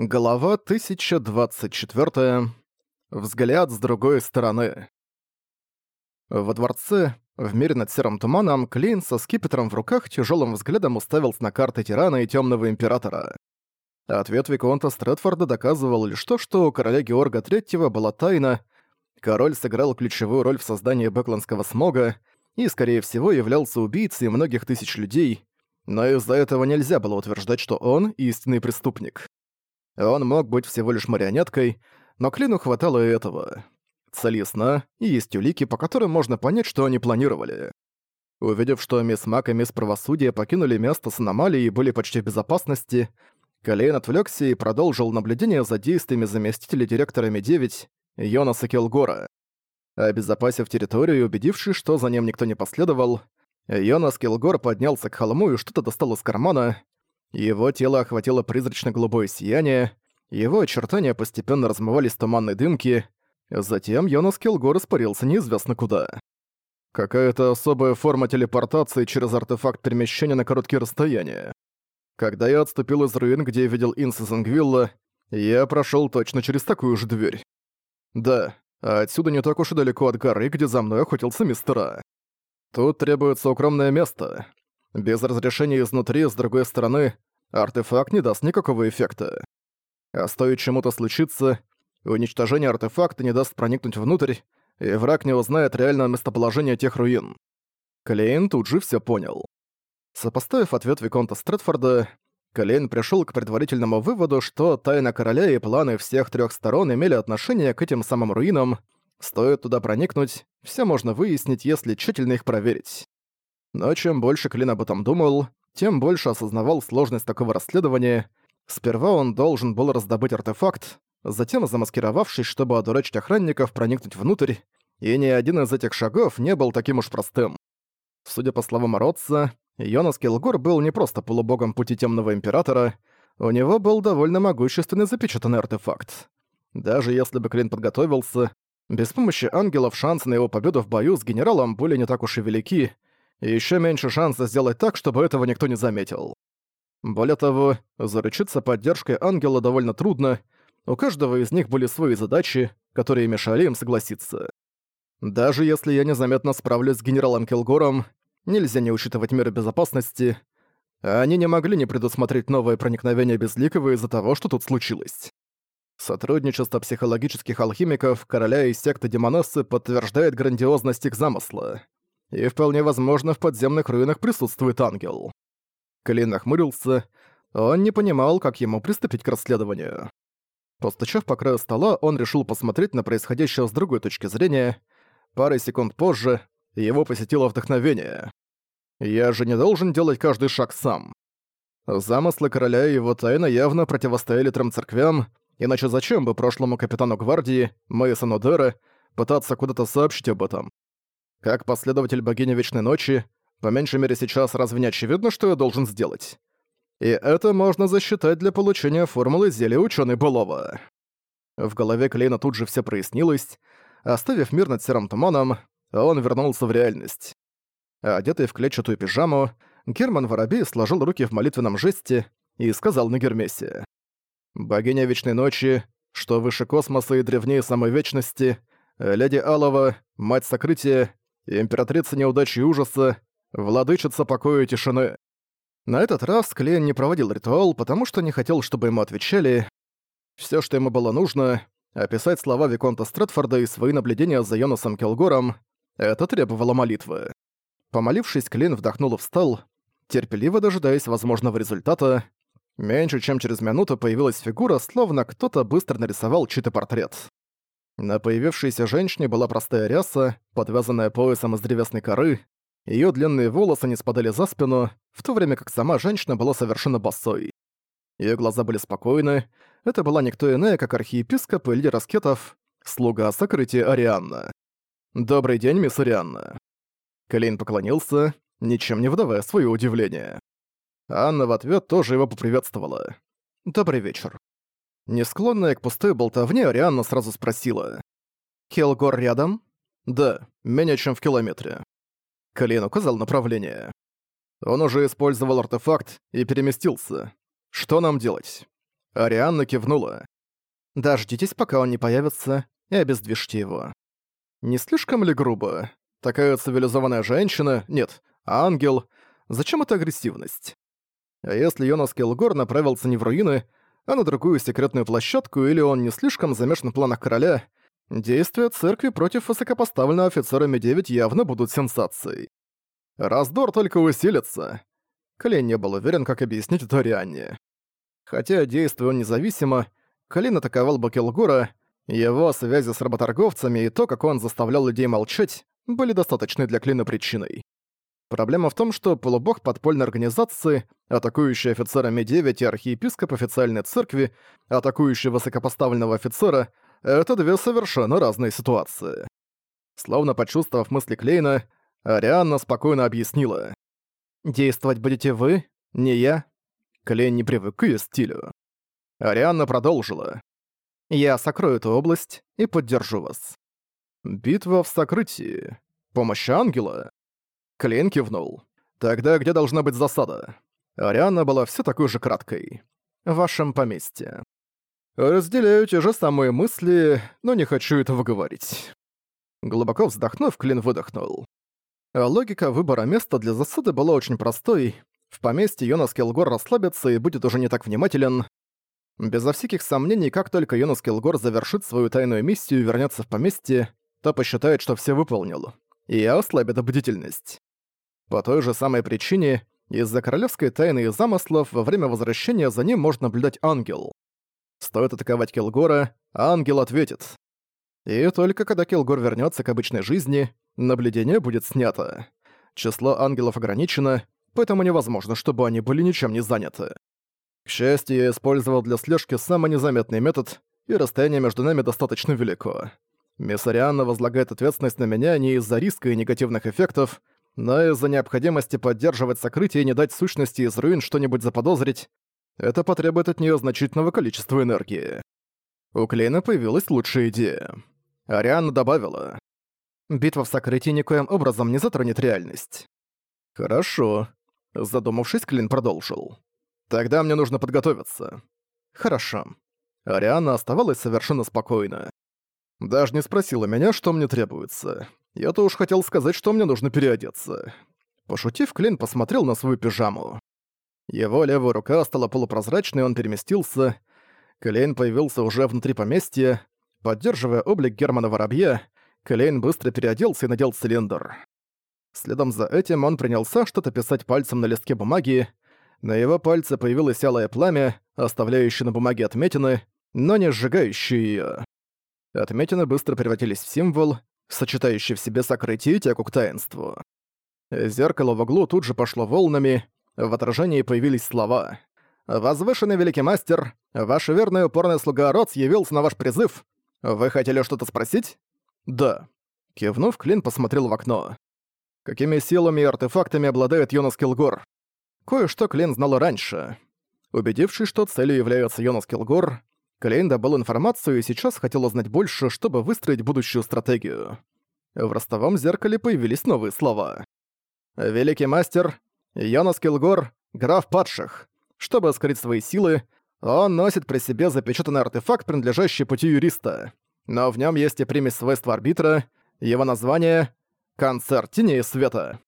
Глава 1024. Взгляд с другой стороны. Во дворце, в мире над серым туманом, Клейн со скипетром в руках тяжелым взглядом уставился на карты Тирана и Темного Императора. Ответ Виконта Стрэдфорда доказывал лишь то, что у короля Георга III была тайна, король сыграл ключевую роль в создании Бэкландского смога и, скорее всего, являлся убийцей многих тысяч людей, но из-за этого нельзя было утверждать, что он истинный преступник. Он мог быть всего лишь марионеткой, но Клину хватало и этого. Цели сна и есть улики, по которым можно понять, что они планировали. Увидев, что мисс Мак и мисс Правосудие покинули место с аномалией и были почти в безопасности, Калейн отвлекся и продолжил наблюдение за действиями заместителя директора Ми-9 Йонаса Келгора. Обезопасив территорию и убедившись, что за ним никто не последовал, Йонас Келгор поднялся к холму и что-то достал из кармана, его тело охватило призрачно-голубое сияние, его очертания постепенно размывались в туманной дымке, затем Йонас Килгор испарился неизвестно куда. Какая-то особая форма телепортации через артефакт перемещения на короткие расстояния. Когда я отступил из руин, где я видел Инса Зангвилла, я прошел точно через такую же дверь. Да, а отсюда не так уж и далеко от горы, где за мной охотился мистера. Тут требуется укромное место. Без разрешения изнутри, с другой стороны, артефакт не даст никакого эффекта. А стоит чему-то случиться, уничтожение артефакта не даст проникнуть внутрь, и враг не узнает реального местоположения тех руин. Клейн тут же все понял. Сопоставив ответ Виконта Стрэдфорда, Клейн пришел к предварительному выводу, что тайна короля и планы всех трех сторон имели отношение к этим самым руинам. Стоит туда проникнуть, все можно выяснить, если тщательно их проверить. Но чем больше Клин об этом думал, тем больше осознавал сложность такого расследования. Сперва он должен был раздобыть артефакт, затем, замаскировавшись, чтобы одурачить охранников, проникнуть внутрь, и ни один из этих шагов не был таким уж простым. Судя по словам Ротца, Йонас Килгур был не просто полубогом пути Темного Императора, у него был довольно могущественный запечатанный артефакт. Даже если бы Клин подготовился, без помощи ангелов шансы на его победу в бою с генералом были не так уж и велики, и ещё меньше шанса сделать так, чтобы этого никто не заметил. Более того, заручиться поддержкой ангела довольно трудно, у каждого из них были свои задачи, которые мешали им согласиться. Даже если я незаметно справлюсь с генералом Келгором, нельзя не учитывать меры безопасности, они не могли не предусмотреть новое проникновение Безликого из-за того, что тут случилось. Сотрудничество психологических алхимиков, короля и секты Демонессы подтверждает грандиозность их замысла и вполне возможно в подземных руинах присутствует ангел. Клин нахмурился, он не понимал, как ему приступить к расследованию. Постучав по краю стола, он решил посмотреть на происходящее с другой точки зрения. Пары секунд позже его посетило вдохновение. «Я же не должен делать каждый шаг сам». Замыслы короля и его тайна явно противостояли трем церквям, иначе зачем бы прошлому капитану гвардии, Мэйсону Дэра, пытаться куда-то сообщить об этом? Как последователь богини Вечной Ночи, по меньшей мере сейчас разве не очевидно, что я должен сделать? И это можно засчитать для получения формулы зелья ученый былого. В голове Клейна тут же все прояснилось. Оставив мир над серым туманом, он вернулся в реальность. Одетый в клетчатую пижаму, Герман Воробей сложил руки в молитвенном жесте и сказал на Гермесе. «Богиня Вечной Ночи, что выше космоса и древнее самой Вечности, Леди Алова, Мать Сокрытия, императрица неудачи и ужаса, владычица покоя и тишины. На этот раз Клейн не проводил ритуал, потому что не хотел, чтобы ему отвечали. Все, что ему было нужно, описать слова Виконта Стрэдфорда и свои наблюдения за Йонасом Келгором, это требовало молитвы. Помолившись, Клин вдохнул и встал, терпеливо дожидаясь возможного результата. Меньше чем через минуту появилась фигура, словно кто-то быстро нарисовал чей-то портрет. На появившейся женщине была простая ряса, подвязанная поясом из древесной коры. Её длинные волосы не спадали за спину, в то время как сама женщина была совершенно босой. Её глаза были спокойны. Это была никто иная, как архиепископ Илья Раскетов, слуга сокрытия Арианна. «Добрый день, мисс Арианна». Клейн поклонился, ничем не выдавая своё удивление. Анна в ответ тоже его поприветствовала. «Добрый вечер». Не склонная к пустой болтовне, Арианна сразу спросила. «Хелгор рядом?» «Да, менее чем в километре». Калин указал направление. Он уже использовал артефакт и переместился. «Что нам делать?» Арианна кивнула. «Дождитесь, пока он не появится, и обездвижьте его». Не слишком ли грубо? Такая цивилизованная женщина, нет, ангел. Зачем эта агрессивность? А если Йонас Келгор направился не в руины, а на другую секретную площадку, или он не слишком замешан в планах короля, действия церкви против высокопоставленного офицера Ми-9 явно будут сенсацией. Раздор только усилится. Клей не был уверен, как объяснить это Рианне. Хотя, действуя он независимо, Клин атаковал Бакелгора, его связи с работорговцами и то, как он заставлял людей молчать, были достаточны для Клина причиной. Проблема в том, что полубог подпольной организации, атакующий офицера Ми-9 и архиепископ официальной церкви, атакующий высокопоставленного офицера — это две совершенно разные ситуации. Словно почувствовав мысли Клейна, Арианна спокойно объяснила. «Действовать будете вы, не я». Клейн не привык к её стилю. Арианна продолжила. «Я сокрою эту область и поддержу вас». «Битва в сокрытии. Помощь ангела?» Клейн кивнул. «Тогда где должна быть засада?» Ариана была все такой же краткой. «В вашем поместье». «Разделяю те же самые мысли, но не хочу этого говорить». Глубоко вздохнув, Клин выдохнул. А логика выбора места для засады была очень простой. В поместье Йонас Келгор расслабится и будет уже не так внимателен. Безо всяких сомнений, как только Йонас Келгор завершит свою тайную миссию и вернется в поместье, то посчитает, что все выполнил. И ослабит бдительность. По той же самой причине, из-за королевской тайны и замыслов во время возвращения за ним может наблюдать ангел. Стоит атаковать Келгора, а ангел ответит. И только когда Келгор вернется к обычной жизни, наблюдение будет снято. Число ангелов ограничено, поэтому невозможно, чтобы они были ничем не заняты. К счастью, я использовал для слежки самый незаметный метод, и расстояние между нами достаточно велико. Миссарианна возлагает ответственность на меня не из-за риска и негативных эффектов, но из-за необходимости поддерживать сокрытие и не дать сущности из руин что-нибудь заподозрить, это потребует от нее значительного количества энергии. У Клейна появилась лучшая идея. Ариана добавила. «Битва в сокрытии никоим образом не затронет реальность». «Хорошо», — задумавшись, Клин продолжил. «Тогда мне нужно подготовиться». «Хорошо». Ариана оставалась совершенно спокойна. Даже не спросила меня, что мне требуется. Я-то уж хотел сказать, что мне нужно переодеться. Пошутив, Клин посмотрел на свою пижаму. Его левая рука стала полупрозрачной, он переместился. Клейн появился уже внутри поместья. Поддерживая облик Германа Воробья, Клейн быстро переоделся и надел цилиндр. Следом за этим он принялся что-то писать пальцем на листке бумаги. На его пальце появилось алое пламя, оставляющее на бумаге отметины, но не сжигающее её. Отметины быстро превратились в символ, сочетающий в себе сокрытие и тяку к таинству. Зеркало в углу тут же пошло волнами, в отражении появились слова «Возвышенный великий мастер, ваш верный упорный слуга Роц явился на ваш призыв. Вы хотели что-то спросить?» «Да». Кивнув, Клин посмотрел в окно. Какими силами и артефактами обладает Йонас Килгор? Кое-что Клин знал раньше. Убедившись, что целью является Йонас Килгор, Клейн добыл информацию и сейчас хотел узнать больше, чтобы выстроить будущую стратегию. В ростовом зеркале появились новые слова. «Великий мастер, Йонас Килгор, граф падших. Чтобы скрыть свои силы, он носит при себе запечатанный артефакт, принадлежащий пути юриста. Но в нем есть и примесь свойства арбитра, его название — «Концерт тени света».